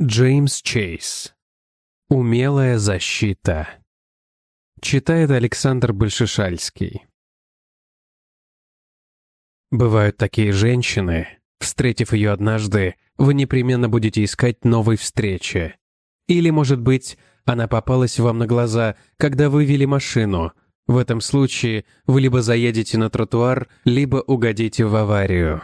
Джеймс Чейз. Умелая защита. Читает Александр Большешальский. Бывают такие женщины, встретив ее однажды, вы непременно будете искать новой встречи. Или, может быть, она попалась вам на глаза, когда вы вели машину. В этом случае вы либо заедете на тротуар, либо угодите в аварию.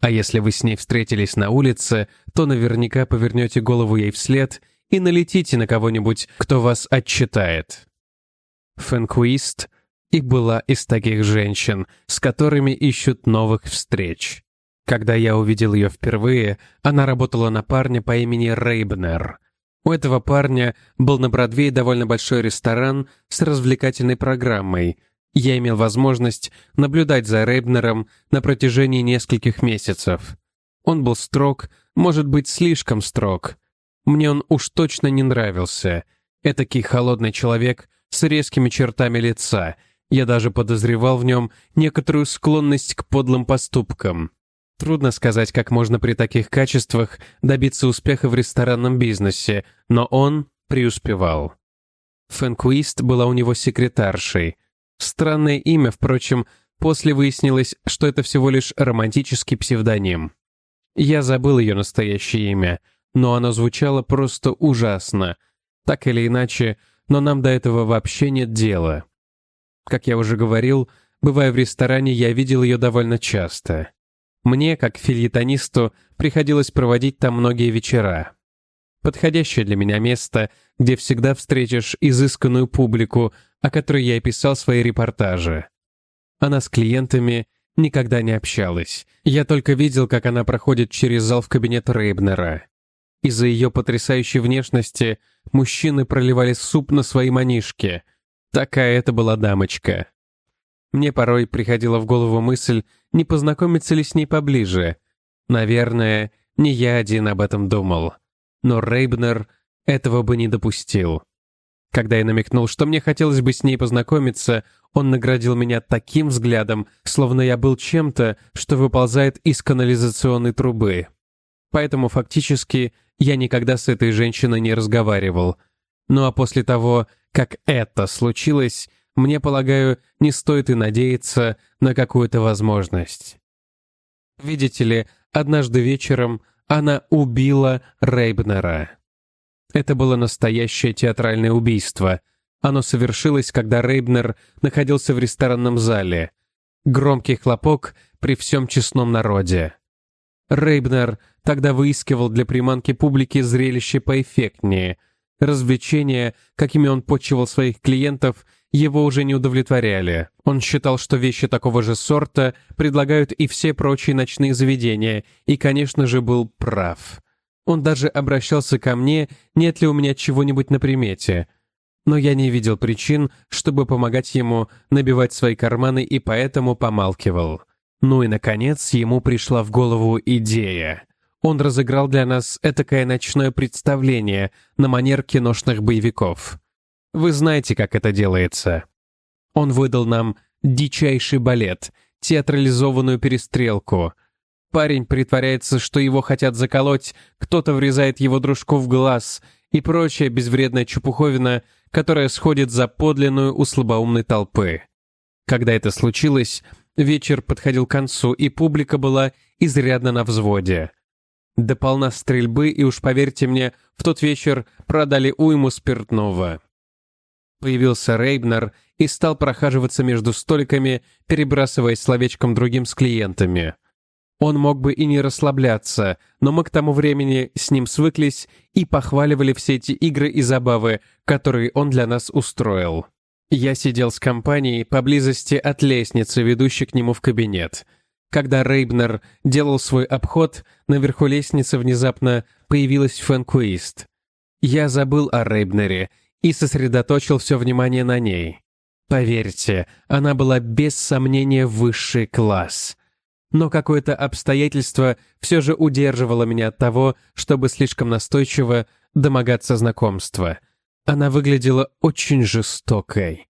А если вы с ней встретились на улице, то наверняка повернете голову ей вслед и налетите на кого-нибудь, кто вас отчитает. Фэнкуист и была из таких женщин, с которыми ищут новых встреч. Когда я увидел ее впервые, она работала на парня по имени Рейбнер. У этого парня был на Бродвее довольно большой ресторан с развлекательной программой. Я имел возможность наблюдать за Рейбнером на протяжении нескольких месяцев. Он был строг, может быть, слишком строг. Мне он уж точно не нравился. Этакий холодный человек с резкими чертами лица — я даже подозревал в нем некоторую склонность к подлым поступкам. Трудно сказать, как можно при таких качествах добиться успеха в ресторанном бизнесе, но он преуспевал. Фэнкуист была у него секретаршей. Странное имя, впрочем, после выяснилось, что это всего лишь романтический псевдоним. Я забыл ее настоящее имя, но оно звучало просто ужасно. Так или иначе, но нам до этого вообще нет дела. Как я уже говорил, бывая в ресторане, я видел ее довольно часто. Мне, как фильетонисту, приходилось проводить там многие вечера. Подходящее для меня место, где всегда встретишь изысканную публику, о которой я и писал свои репортажи. Она с клиентами никогда не общалась. Я только видел, как она проходит через зал в кабинет Рейбнера. Из-за ее потрясающей внешности мужчины проливали суп на свои манишки — Такая это была дамочка. Мне порой приходила в голову мысль, не познакомиться ли с ней поближе. Наверное, не я один об этом думал. Но Рейбнер этого бы не допустил. Когда я намекнул, что мне хотелось бы с ней познакомиться, он наградил меня таким взглядом, словно я был чем-то, что выползает из канализационной трубы. Поэтому фактически я никогда с этой женщиной не разговаривал. Ну а после того, как это случилось, мне, полагаю, не стоит и надеяться на какую-то возможность. Видите ли, однажды вечером она убила Рейбнера. Это было настоящее театральное убийство. Оно совершилось, когда Рейбнер находился в ресторанном зале. Громкий хлопок при всем честном народе. Рейбнер тогда выискивал для приманки публики зрелище поэффектнее — Развлечения, какими он почивал своих клиентов, его уже не удовлетворяли. Он считал, что вещи такого же сорта предлагают и все прочие ночные заведения, и, конечно же, был прав. Он даже обращался ко мне, нет ли у меня чего-нибудь на примете. Но я не видел причин, чтобы помогать ему набивать свои карманы, и поэтому помалкивал. Ну и, наконец, ему пришла в голову идея. Он разыграл для нас этакое ночное представление на манер киношных боевиков. Вы знаете, как это делается. Он выдал нам дичайший балет, театрализованную перестрелку. Парень притворяется, что его хотят заколоть, кто-то врезает его дружку в глаз и прочая безвредная чепуховина, которая сходит за подлинную у слабоумной толпы. Когда это случилось, вечер подходил к концу, и публика была изрядно на взводе. До полна стрельбы, и уж поверьте мне, в тот вечер продали уйму спиртного. Появился Рейбнер и стал прохаживаться между столиками, перебрасываясь словечком другим с клиентами. Он мог бы и не расслабляться, но мы к тому времени с ним свыклись и похваливали все эти игры и забавы, которые он для нас устроил. Я сидел с компанией поблизости от лестницы, ведущей к нему в кабинет — когда Рейбнер делал свой обход, наверху лестницы внезапно появилась Фэнкуист. Я забыл о Рейбнере и сосредоточил все внимание на ней. Поверьте, она была без сомнения высший класс. Но какое-то обстоятельство все же удерживало меня от того, чтобы слишком настойчиво домогаться знакомства. Она выглядела очень жестокой.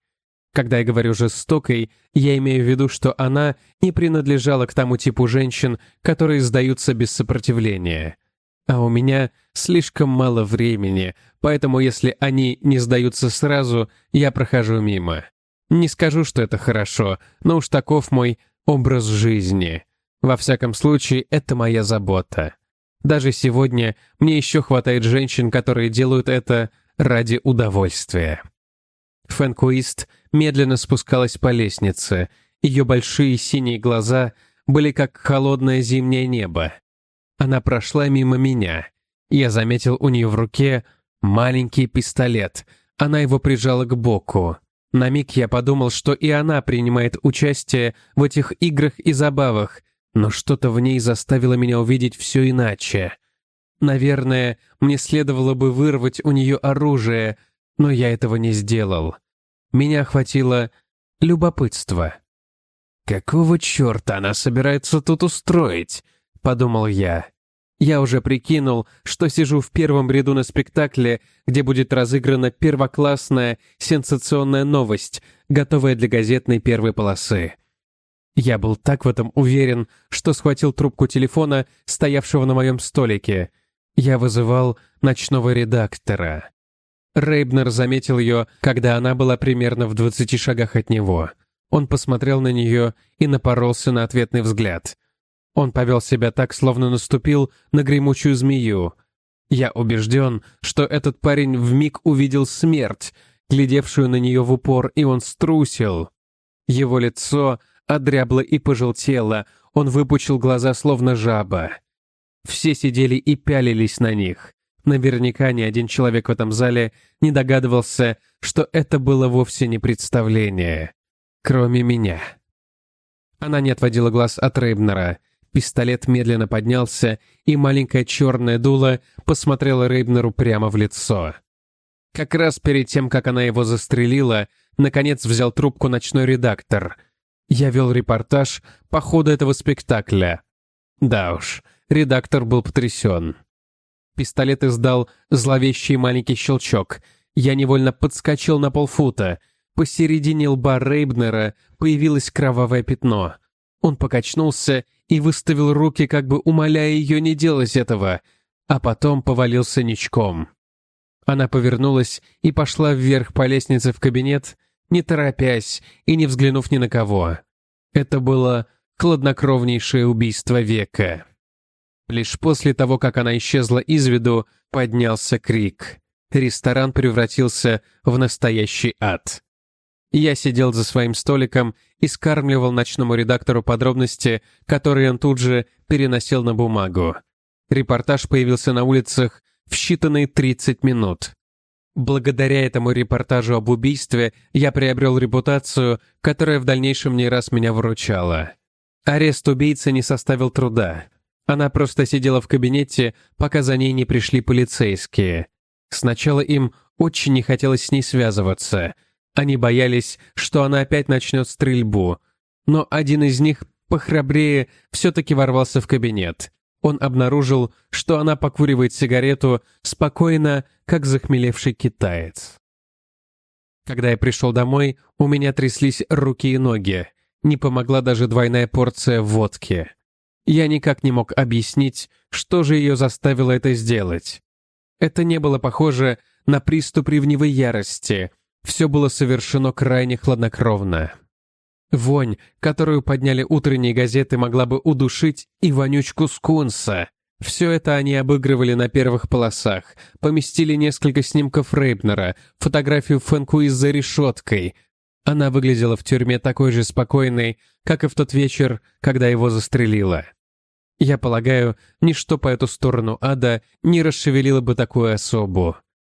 Когда я говорю «жестокой», я имею в виду, что она не принадлежала к тому типу женщин, которые сдаются без сопротивления. А у меня слишком мало времени, поэтому если они не сдаются сразу, я прохожу мимо. Не скажу, что это хорошо, но уж таков мой образ жизни. Во всяком случае, это моя забота. Даже сегодня мне еще хватает женщин, которые делают это ради удовольствия. Фэнкуист медленно спускалась по лестнице. Ее большие синие глаза были как холодное зимнее небо. Она прошла мимо меня. Я заметил у нее в руке маленький пистолет. Она его прижала к боку. На миг я подумал, что и она принимает участие в этих играх и забавах, но что-то в ней заставило меня увидеть все иначе. Наверное, мне следовало бы вырвать у нее оружие, но я этого не сделал. Меня охватило любопытство. «Какого черта она собирается тут устроить?» — подумал я. Я уже прикинул, что сижу в первом ряду на спектакле, где будет разыграна первоклассная сенсационная новость, готовая для газетной первой полосы. Я был так в этом уверен, что схватил трубку телефона, стоявшего на моем столике. Я вызывал ночного редактора. Рейбнер заметил ее, когда она была примерно в двадцати шагах от него. Он посмотрел на нее и напоролся на ответный взгляд — он повел себя так, словно наступил на гремучую змею. Я убежден, что этот парень вмиг увидел смерть, глядевшую на нее в упор, и он струсил. Его лицо одрябло и пожелтело, он выпучил глаза, словно жаба. Все сидели и пялились на них. Наверняка ни один человек в этом зале не догадывался, что это было вовсе не представление. Кроме меня. Она не отводила глаз от Рейбнера. Пистолет медленно поднялся, и маленькое черное дуло посмотрело Рейбнеру прямо в лицо. Как раз перед тем, как она его застрелила, наконец взял трубку ночной редактор. Я вел репортаж по ходу этого спектакля. Да уж, редактор был потрясен. Пистолет издал зловещий маленький щелчок. Я невольно подскочил на полфута. Посередине лба Рейбнера появилось кровавое пятно. Он покачнулся и выставил руки, как бы умоляя ее не делать этого, а потом повалился ничком. Она повернулась и пошла вверх по лестнице в кабинет, не торопясь и не взглянув ни на кого. Это было хладнокровнейшее убийство века. Лишь после того, как она исчезла из виду, поднялся крик. Ресторан превратился в настоящий ад. Я сидел за своим столиком и скармливал ночному редактору подробности, которые он тут же переносил на бумагу. Репортаж появился на улицах в считанные 30 минут. Благодаря этому репортажу об убийстве я приобрел репутацию, которая в дальнейшем не раз меня выручала. Арест убийцы не составил труда. Она просто сидела в кабинете, пока за ней не пришли полицейские. Сначала им очень не хотелось с ней связываться — они боялись, что она опять начнет стрельбу. Но один из них, похрабрее, все-таки ворвался в кабинет. Он обнаружил, что она покуривает сигарету спокойно, как захмелевший китаец. Когда я пришел домой, у меня тряслись руки и ноги. Не помогла даже двойная порция водки. Я никак не мог объяснить, что же ее заставило это сделать. Это не было похоже на приступ ревнивой ярости, все было совершено крайне хладнокровно. Вонь, которую подняли утренние газеты, могла бы удушить и вонючку скунса. Все это они обыгрывали на первых полосах, поместили несколько снимков Рейбнера, фотографию Фэнкуиз за решеткой. Она выглядела в тюрьме такой же спокойной, как и в тот вечер, когда его застрелила. Я полагаю, ничто по эту сторону ада не расшевелило бы такую особу.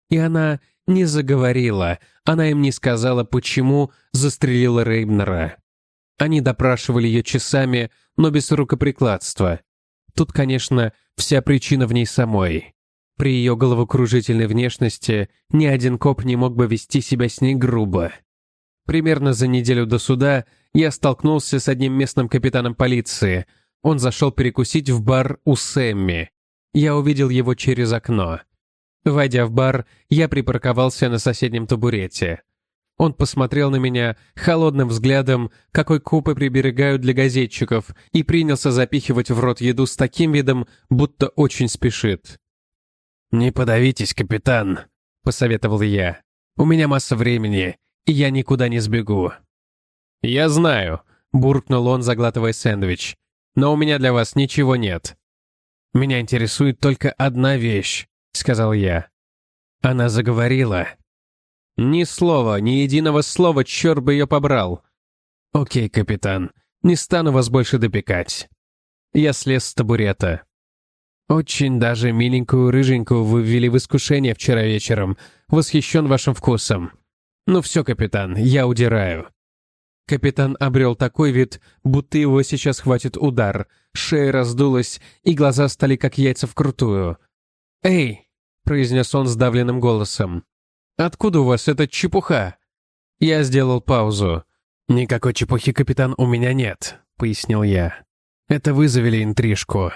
И она не заговорила, она им не сказала, почему застрелила Рейбнера. Они допрашивали ее часами, но без рукоприкладства. Тут, конечно, вся причина в ней самой. При ее головокружительной внешности ни один коп не мог бы вести себя с ней грубо. Примерно за неделю до суда я столкнулся с одним местным капитаном полиции. Он зашел перекусить в бар у Сэмми. Я увидел его через окно. Войдя в бар, я припарковался на соседнем табурете. Он посмотрел на меня холодным взглядом, какой купы приберегают для газетчиков, и принялся запихивать в рот еду с таким видом, будто очень спешит. «Не подавитесь, капитан», — посоветовал я. «У меня масса времени, и я никуда не сбегу». «Я знаю», — буркнул он, заглатывая сэндвич. «Но у меня для вас ничего нет». «Меня интересует только одна вещь», — сказал я. Она заговорила, ни слова, ни единого слова, черт бы ее побрал. Окей, капитан, не стану вас больше допекать. Я слез с табурета. Очень даже миленькую рыженькую вы ввели в искушение вчера вечером. Восхищен вашим вкусом. Ну все, капитан, я удираю. Капитан обрел такой вид, будто его сейчас хватит удар. Шея раздулась, и глаза стали как яйца вкрутую. «Эй!» — произнес он сдавленным голосом. Откуда у вас эта чепуха?» Я сделал паузу. «Никакой чепухи, капитан, у меня нет», — пояснил я. «Это вы завели интрижку».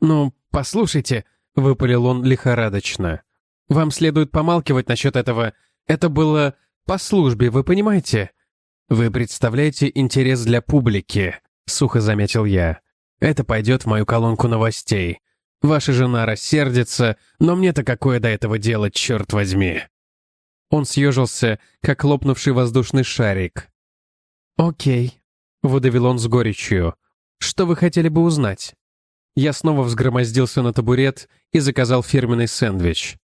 «Ну, послушайте», — выпалил он лихорадочно. «Вам следует помалкивать насчет этого. Это было по службе, вы понимаете?» «Вы представляете интерес для публики», — сухо заметил я. «Это пойдет в мою колонку новостей. Ваша жена рассердится, но мне-то какое до этого дело, черт возьми». Он съежился, как лопнувший воздушный шарик. «Окей», — выдавил он с горечью. «Что вы хотели бы узнать?» Я снова взгромоздился на табурет и заказал фирменный сэндвич.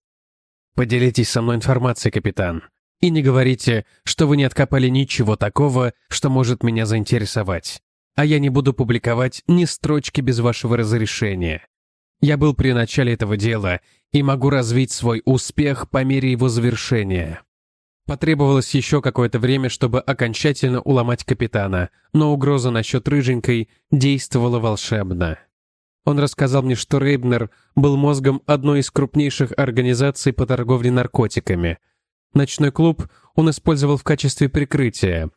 «Поделитесь со мной информацией, капитан. И не говорите, что вы не откопали ничего такого, что может меня заинтересовать. А я не буду публиковать ни строчки без вашего разрешения. Я был при начале этого дела и могу развить свой успех по мере его завершения. Потребовалось еще какое-то время, чтобы окончательно уломать капитана, но угроза насчет рыженькой действовала волшебно. Он рассказал мне, что Рейбнер был мозгом одной из крупнейших организаций по торговле наркотиками. Ночной клуб он использовал в качестве прикрытия.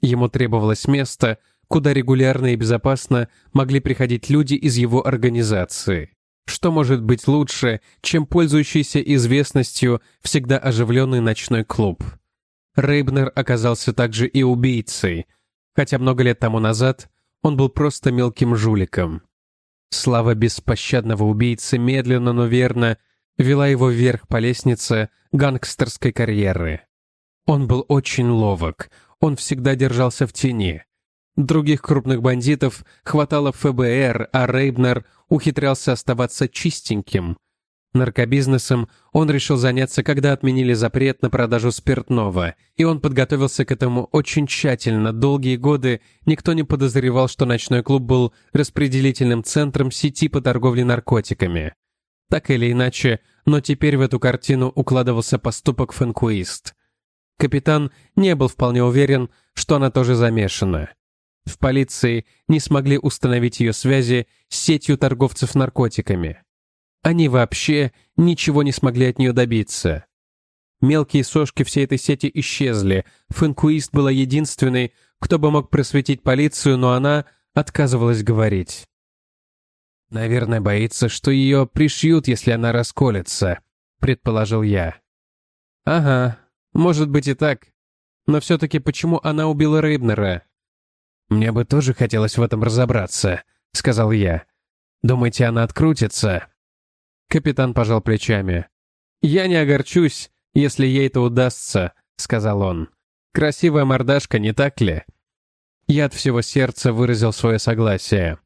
Ему требовалось место, куда регулярно и безопасно могли приходить люди из его организации. Что может быть лучше, чем пользующийся известностью всегда оживленный ночной клуб? Рейбнер оказался также и убийцей, хотя много лет тому назад он был просто мелким жуликом. Слава беспощадного убийцы медленно, но верно вела его вверх по лестнице гангстерской карьеры. Он был очень ловок, он всегда держался в тени. Других крупных бандитов хватало ФБР, а Рейбнер ухитрялся оставаться чистеньким. Наркобизнесом он решил заняться, когда отменили запрет на продажу спиртного, и он подготовился к этому очень тщательно. Долгие годы никто не подозревал, что ночной клуб был распределительным центром сети по торговле наркотиками. Так или иначе, но теперь в эту картину укладывался поступок Фэнкуист. Капитан не был вполне уверен, что она тоже замешана. В полиции не смогли установить ее связи с сетью торговцев наркотиками. Они вообще ничего не смогли от нее добиться. Мелкие сошки всей этой сети исчезли. Фэнкуист была единственной, кто бы мог просветить полицию, но она отказывалась говорить. «Наверное, боится, что ее пришьют, если она расколется», — предположил я. «Ага, может быть и так. Но все-таки почему она убила Рейбнера?» «Мне бы тоже хотелось в этом разобраться», — сказал я. «Думаете, она открутится?» Капитан пожал плечами. «Я не огорчусь, если ей это удастся», — сказал он. «Красивая мордашка, не так ли?» Я от всего сердца выразил свое согласие.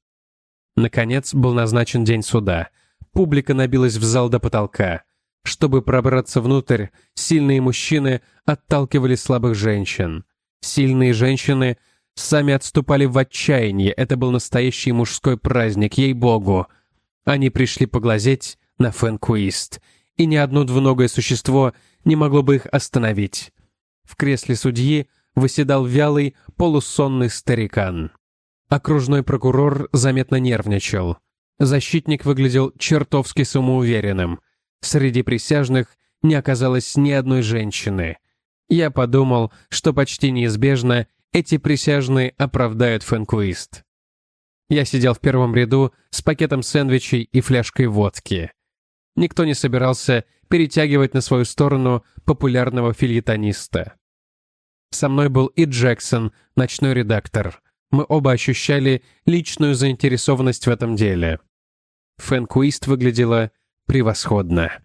Наконец был назначен день суда. Публика набилась в зал до потолка. Чтобы пробраться внутрь, сильные мужчины отталкивали слабых женщин. Сильные женщины сами отступали в отчаянии. Это был настоящий мужской праздник, ей-богу. Они пришли поглазеть на Фэнкуист, и ни одно двуногое существо не могло бы их остановить. В кресле судьи выседал вялый, полусонный старикан. Окружной прокурор заметно нервничал. Защитник выглядел чертовски самоуверенным. Среди присяжных не оказалось ни одной женщины. Я подумал, что почти неизбежно эти присяжные оправдают Фэнкуист. Я сидел в первом ряду с пакетом сэндвичей и фляжкой водки. Никто не собирался перетягивать на свою сторону популярного фильетониста. Со мной был и Джексон, ночной редактор. Мы оба ощущали личную заинтересованность в этом деле. Фэнкуист выглядела превосходно.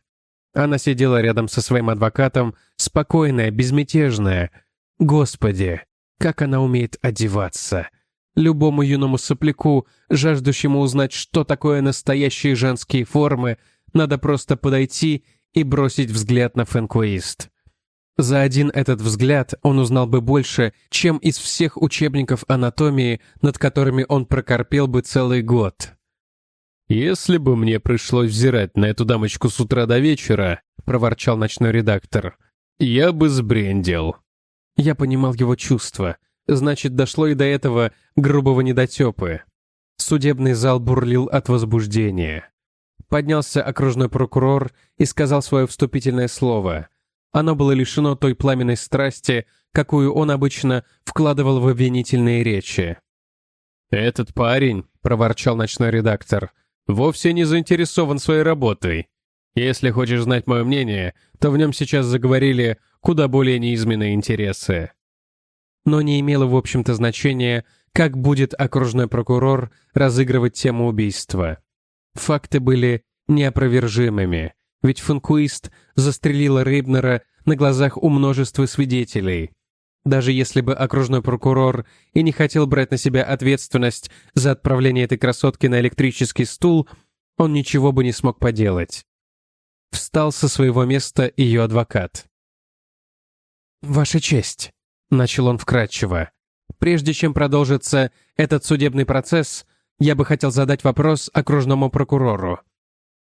Она сидела рядом со своим адвокатом, спокойная, безмятежная. Господи, как она умеет одеваться. Любому юному сопляку, жаждущему узнать, что такое настоящие женские формы, надо просто подойти и бросить взгляд на Фэнкуист. За один этот взгляд он узнал бы больше, чем из всех учебников анатомии, над которыми он прокорпел бы целый год. «Если бы мне пришлось взирать на эту дамочку с утра до вечера», — проворчал ночной редактор, — «я бы сбрендил». Я понимал его чувства. Значит, дошло и до этого грубого недотепы. Судебный зал бурлил от возбуждения. Поднялся окружной прокурор и сказал свое вступительное слово. Оно было лишено той пламенной страсти, какую он обычно вкладывал в обвинительные речи. «Этот парень», — проворчал ночной редактор, — вовсе не заинтересован своей работой. Если хочешь знать мое мнение, то в нем сейчас заговорили куда более неизменные интересы. Но не имело, в общем-то, значения, как будет окружной прокурор разыгрывать тему убийства. Факты были неопровержимыми, ведь фанкуист застрелила Рейбнера на глазах у множества свидетелей, даже если бы окружной прокурор и не хотел брать на себя ответственность за отправление этой красотки на электрический стул, он ничего бы не смог поделать. Встал со своего места ее адвокат. «Ваша честь», — начал он вкратчиво, — «прежде чем продолжится этот судебный процесс, я бы хотел задать вопрос окружному прокурору».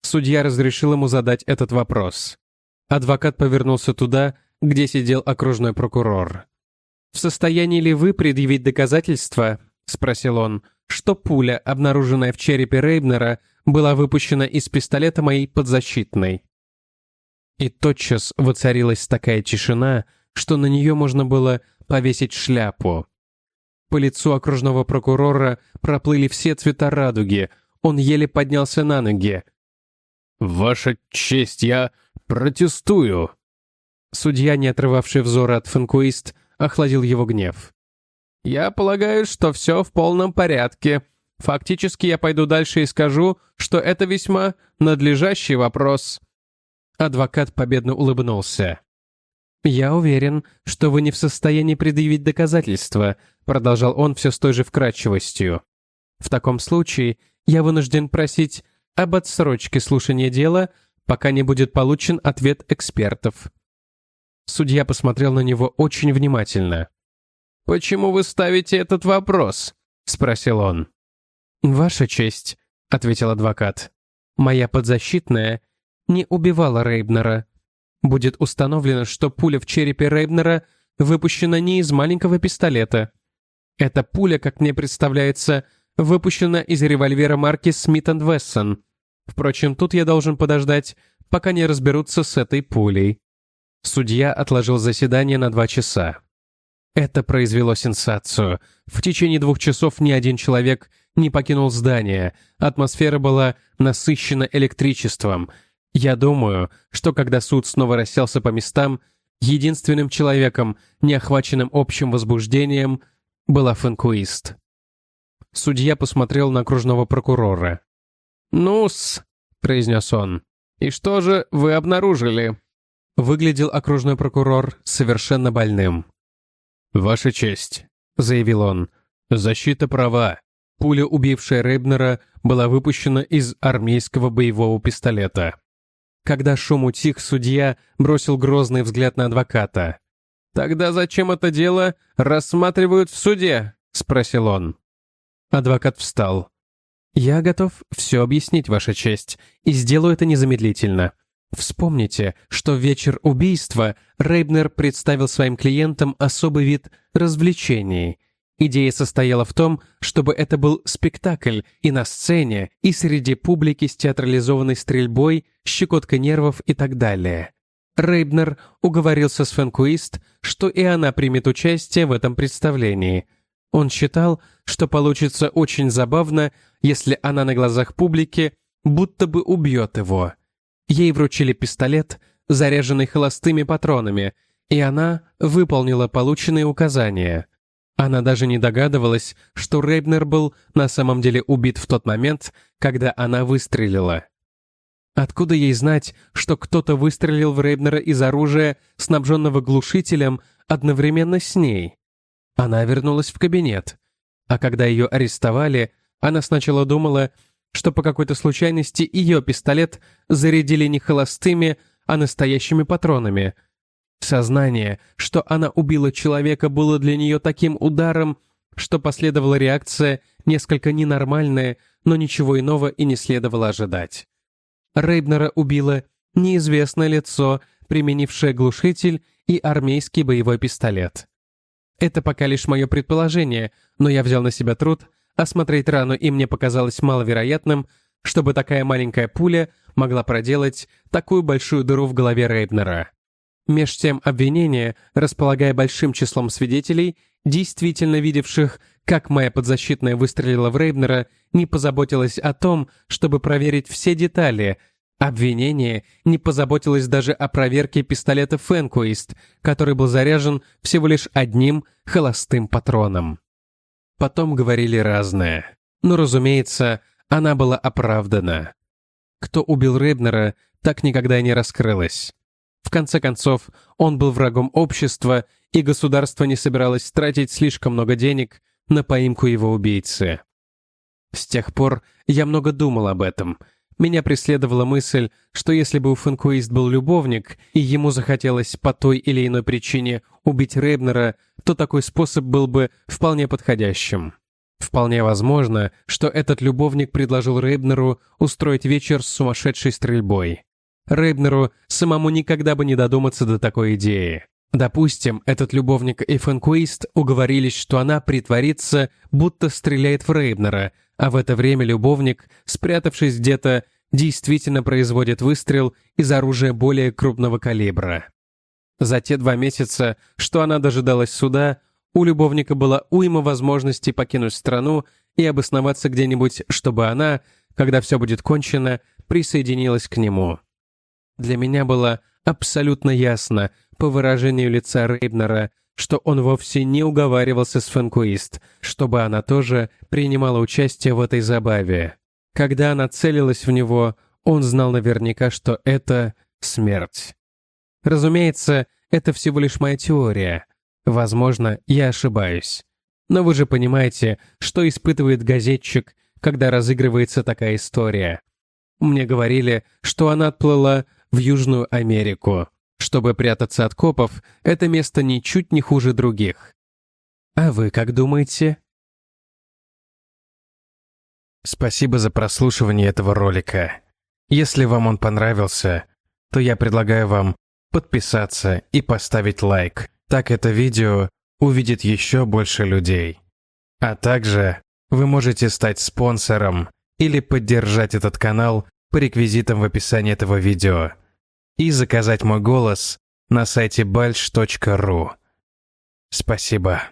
Судья разрешил ему задать этот вопрос. Адвокат повернулся туда, где сидел окружной прокурор. «В состоянии ли вы предъявить доказательства?» — спросил он, что пуля, обнаруженная в черепе Рейбнера, была выпущена из пистолета моей подзащитной. И тотчас воцарилась такая тишина, что на нее можно было повесить шляпу. По лицу окружного прокурора проплыли все цвета радуги, он еле поднялся на ноги. «Ваша честь, я протестую!» Судья, не отрывавший взора от Фанкуист, охладил его гнев. «Я полагаю, что все в полном порядке. Фактически я пойду дальше и скажу, что это весьма надлежащий вопрос». Адвокат победно улыбнулся. «Я уверен, что вы не в состоянии предъявить доказательства», продолжал он все с той же вкрадчивостью. «В таком случае я вынужден просить об отсрочке слушания дела, пока не будет получен ответ экспертов». Судья посмотрел на него очень внимательно. «Почему вы ставите этот вопрос?» — спросил он. «Ваша честь», — ответил адвокат. «Моя подзащитная не убивала Рейбнера. Будет установлено, что пуля в черепе Рейбнера выпущена не из маленького пистолета. Эта пуля, как мне представляется, выпущена из револьвера марки Смит Вессон. Впрочем, тут я должен подождать, пока не разберутся с этой пулей. Судья отложил заседание на два часа. Это произвело сенсацию. В течение двух часов ни один человек не покинул здание. Атмосфера была насыщена электричеством. Я думаю, что когда суд снова расселся по местам, единственным человеком, не охваченным общим возбуждением, была Фэнкуист. Судья посмотрел на окружного прокурора. «Ну-с», — произнес он, — «и что же вы обнаружили?» выглядел окружной прокурор совершенно больным. «Ваша честь», — заявил он, — «защита права. Пуля, убившая Рейбнера, была выпущена из армейского боевого пистолета». Когда шум утих, судья бросил грозный взгляд на адвоката. «Тогда зачем это дело рассматривают в суде?» — спросил он. Адвокат встал. «Я готов все объяснить, Ваша честь, и сделаю это незамедлительно. Вспомните, что в вечер убийства Рейбнер представил своим клиентам особый вид развлечений. Идея состояла в том, чтобы это был спектакль и на сцене, и среди публики с театрализованной стрельбой, щекоткой нервов и так далее. Рейбнер уговорился с Фенкуист, что и она примет участие в этом представлении. Он считал, что получится очень забавно, если она на глазах публики будто бы убьет его. Ей вручили пистолет, заряженный холостыми патронами, И она выполнила полученные указания. Она даже не догадывалась, что Рейбнер был на самом деле убит в тот момент, когда она выстрелила. Откуда ей знать, что кто-то выстрелил в Рейбнера из оружия, снабженного глушителем, одновременно с ней? Она вернулась в кабинет. А когда ее арестовали, она сначала думала, что по какой-то случайности ее пистолет зарядили не холостыми, а настоящими патронами. Сознание, что она убила человека, было для нее таким ударом, что последовала реакция, несколько ненормальная, но ничего иного и не следовало ожидать. Рейбнера убило неизвестное лицо, применившее глушитель и армейский боевой пистолет. Это пока лишь мое предположение, но я взял на себя труд осмотреть рану, и мне показалось маловероятным, чтобы такая маленькая пуля могла проделать такую большую дыру в голове Рейбнера. Меж тем обвинение, располагая большим числом свидетелей, действительно видевших, как моя подзащитная выстрелила в Рейбнера, не позаботилась о том, чтобы проверить все детали. Обвинение не позаботилось даже о проверке пистолета Фенкуист, который был заряжен всего лишь одним холостым патроном. Потом говорили разное. Но, разумеется, она была оправдана. Кто убил Рейбнера, так никогда и не раскрылось. В конце концов, он был врагом общества, и государство не собиралось тратить слишком много денег на поимку его убийцы. С тех пор я много думал об этом. Меня преследовала мысль, что если бы у Фэнкуист был любовник, и ему захотелось по той или иной причине убить Рейбнера, то такой способ был бы вполне подходящим. Вполне возможно, что этот любовник предложил Рейбнеру устроить вечер с сумасшедшей стрельбой. Рейбнеру самому никогда бы не додуматься до такой идеи. Допустим, этот любовник и Фэнкуист уговорились, что она притворится, будто стреляет в Рейбнера, а в это время любовник, спрятавшись где-то, действительно производит выстрел из оружия более крупного калибра. За те два месяца, что она дожидалась суда, у любовника была уйма возможностей покинуть страну и обосноваться где-нибудь, чтобы она, когда все будет кончено, присоединилась к нему. Для меня было абсолютно ясно, по выражению лица Рейбнера, что он вовсе не уговаривался с Фэнкуист, чтобы она тоже принимала участие в этой забаве. Когда она целилась в него, он знал наверняка, что это смерть. Разумеется, это всего лишь моя теория. Возможно, я ошибаюсь. Но вы же понимаете, что испытывает газетчик, когда разыгрывается такая история. Мне говорили, что она отплыла в Южную Америку. Чтобы прятаться от копов, это место ничуть не хуже других. А вы как думаете? Спасибо за прослушивание этого ролика. Если вам он понравился, то я предлагаю вам подписаться и поставить лайк. Так это видео увидит еще больше людей. А также вы можете стать спонсором или поддержать этот канал по реквизитам в описании этого видео и заказать мой голос на сайте balch.ru. Спасибо.